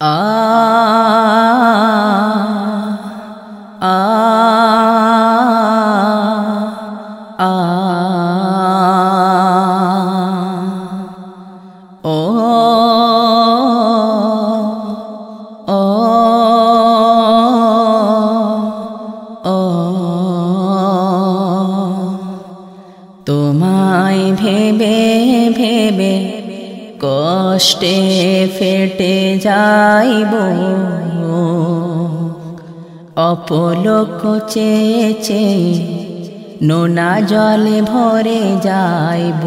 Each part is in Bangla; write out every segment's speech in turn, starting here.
আ আ আ ও ও ও তোমায় ভেবে কষ্টে ফেটে যাইব। অপলোক চেয়ে চেয়ে নোনা জলে ভরে যাইব।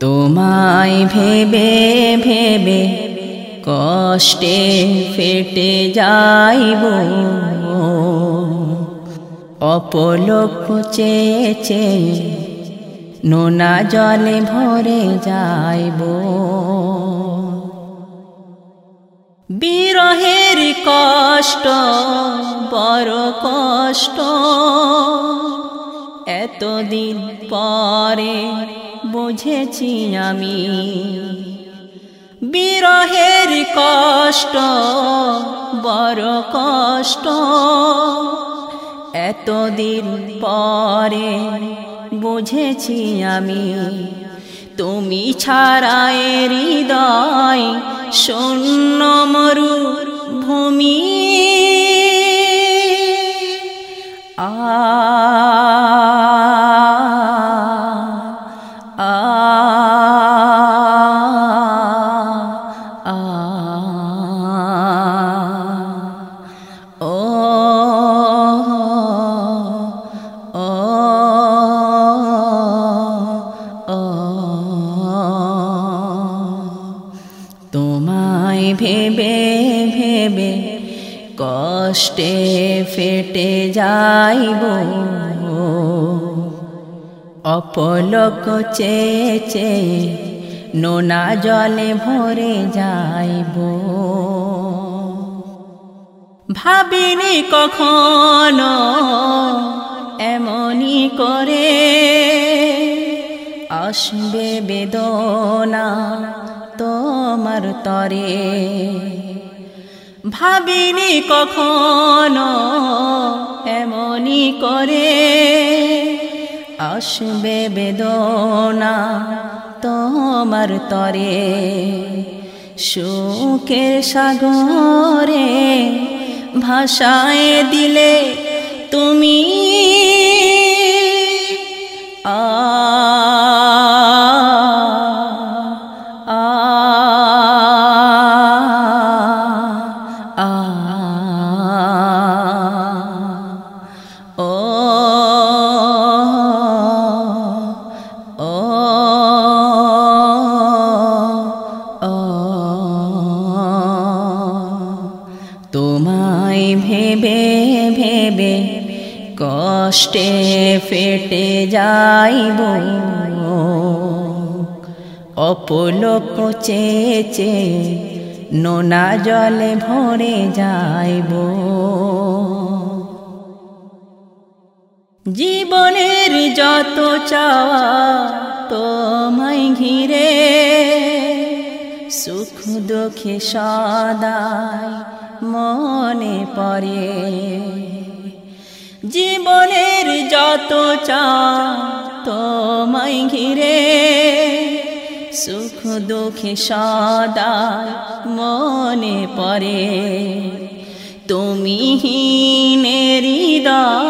তোমায় ভেবে ভেবে কষ্টে ফেটে যাইব। অপলোক চেয়ে চেয়ে নোনা জলে ভরে যাইব। বিরহের কষ্ট, বড় কষ্ট, এতদিন পরে বুঝেছি আমি। বিরহের কষ্ট, বড় কষ্ট এতদিন পরে বুঝেছি আমি তুমি ছাড়া এ হৃদয় শূন্য মরু ভূমি ভেবে কষ্টে ফেটে যাইব। অপলক চেয়ে চেয়ে নোনা জলে ভরে যাইব। ভাবিনি কখনো এমনই করে আসবে বেদনা তোমার তরে। ভাবিনি কখনো এমনই করে আসবে বেদনা তোমার তরে। সুখের সাগরে ভাষায় দিলে তুমি কষ্টে ফেটে যাইব অপলোক চেয়ে নোনা জলে ভরে যাইব। জীবনের যত চাওয়া তোমায় ঘিরে, সুখ দুঃখে সদায় মনে পড়ে। জীবনের যত চা তোমায় ঘিরে সুখ দুঃখে সদা মনে পড়ে। তুমি হৃদয়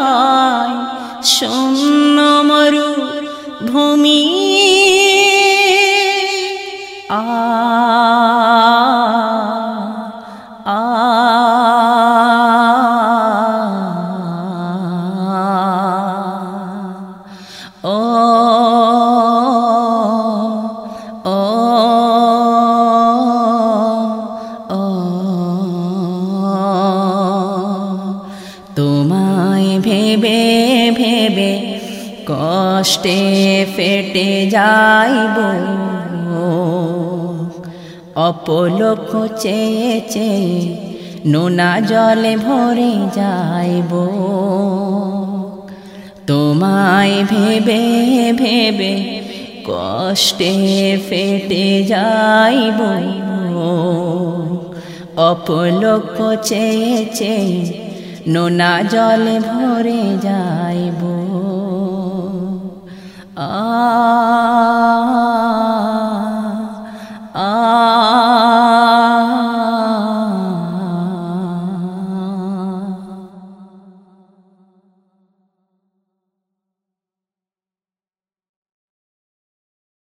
ভেবে ভেবে কষ্টে ফেটে যাইব অপলোক চেয়ে চেয়ে নোনা জলে ভরে যাইব তোমায় ভেবে ভেবে কষ্টে ফেটে যাইব অপলক চেয়ে চেয়ে নোনা জলে ভরে যাইব